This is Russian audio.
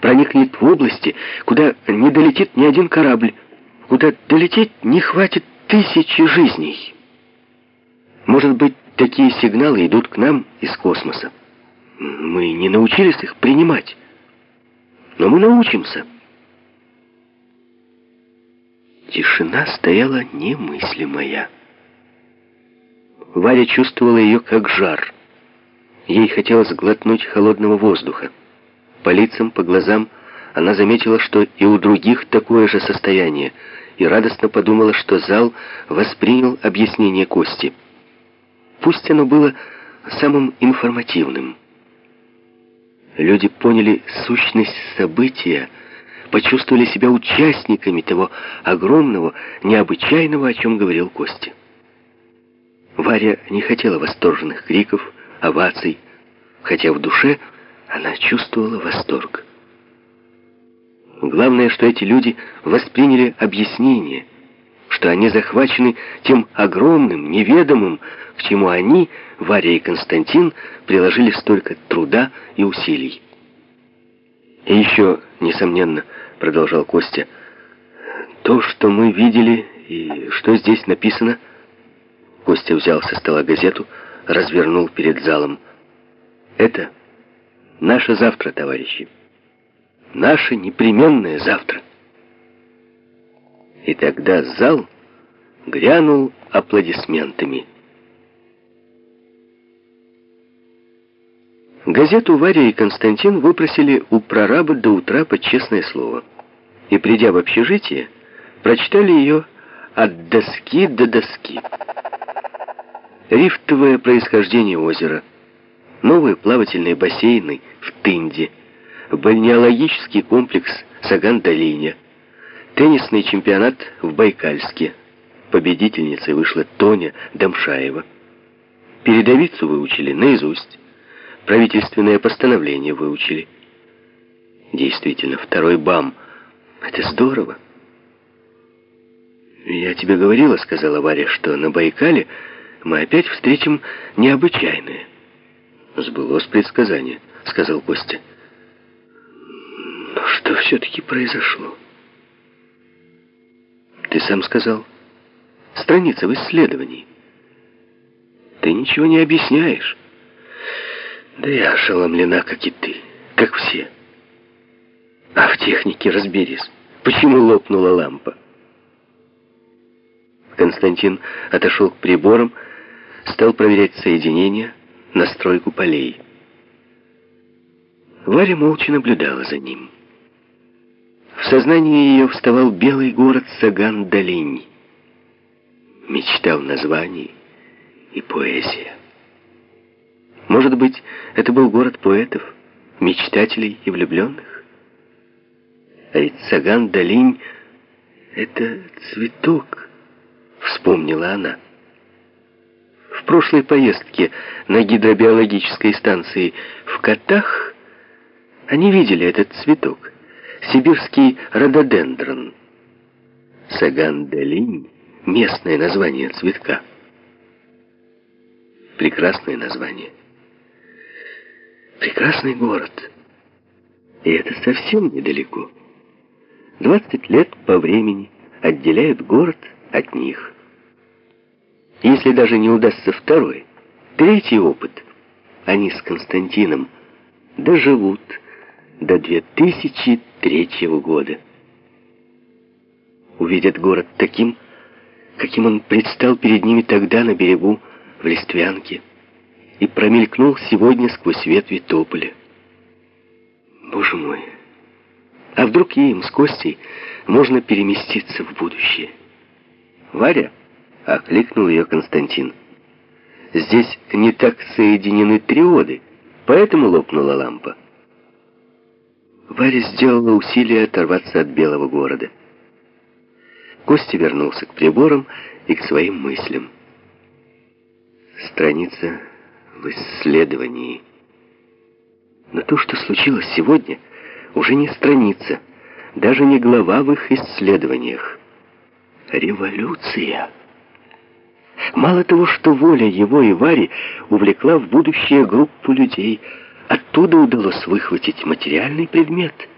проникнет в области, куда не долетит ни один корабль, куда долететь не хватит тысячи жизней. Может быть, такие сигналы идут к нам из космоса. Мы не научились их принимать. Но мы научимся. Тишина стояла немыслимая. Варя чувствовала ее как жар. Ей хотелось глотнуть холодного воздуха. По лицам, по глазам она заметила, что и у других такое же состояние, и радостно подумала, что зал воспринял объяснение Кости. Пусть оно было самым информативным. Люди поняли сущность события, почувствовали себя участниками того огромного, необычайного, о чем говорил Костя. Варя не хотела восторженных криков, оваций, хотя в душе она чувствовала восторг. Главное, что эти люди восприняли объяснение, что они захвачены тем огромным, неведомым, к чему они, Варя и Константин, приложили столько труда и усилий. И еще, несомненно, продолжал Костя, то, что мы видели и что здесь написано, Костя взял со стола газету, развернул перед залом. Это наше завтра, товарищи. Наше непременное завтра. И тогда зал грянул аплодисментами. Газету Варя и Константин выпросили у прораба до утра под честное слово. И, придя в общежитие, прочитали ее от доски до доски. Рифтовое происхождение озера, новые плавательные бассейны в Тынде, бальнеологический комплекс Саган-Долине, теннисный чемпионат в Байкальске. Победительницей вышла Тоня Домшаева. Передовицу выучили наизусть правительственное постановление выучили. Действительно, второй БАМ. Это здорово. «Я тебе говорила, — сказала Варя, — что на Байкале мы опять встретим необычайное». «Сбылось предсказание», — сказал Костя. «Но что все-таки произошло?» «Ты сам сказал. Страница в исследовании. Ты ничего не объясняешь». Да я ошеломлена, как и ты, как все. А в технике разберись, почему лопнула лампа. Константин отошел к приборам, стал проверять соединение, настройку полей. Варя молча наблюдала за ним. В сознании ее вставал белый город Саган-Долинь. Мечта в названии и поэзия. Может быть, это был город поэтов, мечтателей и влюбленных? А ведь Саган-Долинь — это цветок, вспомнила она. Прошлой поездке на гидробиологической станции в Катах они видели этот цветок, сибирский рододендрон. Саган-Долинь — местное название цветка. Прекрасное название. Прекрасный город. И это совсем недалеко. 20 лет по времени отделяют город от них. Если даже не удастся второй, третий опыт, они с Константином доживут до 2003 года. Увидят город таким, каким он предстал перед ними тогда на берегу в Листвянке и промелькнул сегодня сквозь ветви тополя. Боже мой, а вдруг им с Костей можно переместиться в будущее? Варя, окликнул ее Константин. Здесь не так соединены триоды, поэтому лопнула лампа. Варя сделала усилие оторваться от белого города. Костя вернулся к приборам и к своим мыслям. Страница в исследовании. Но то, что случилось сегодня, уже не страница, даже не глава в их исследованиях. Революция. Мало того, что воля его и Вари увлекла в будущее группу людей, оттуда удалось выхватить материальный предмет —